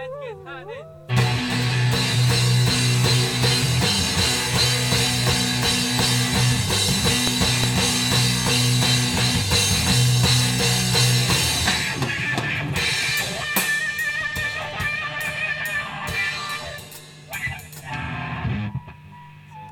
Let's get tied in.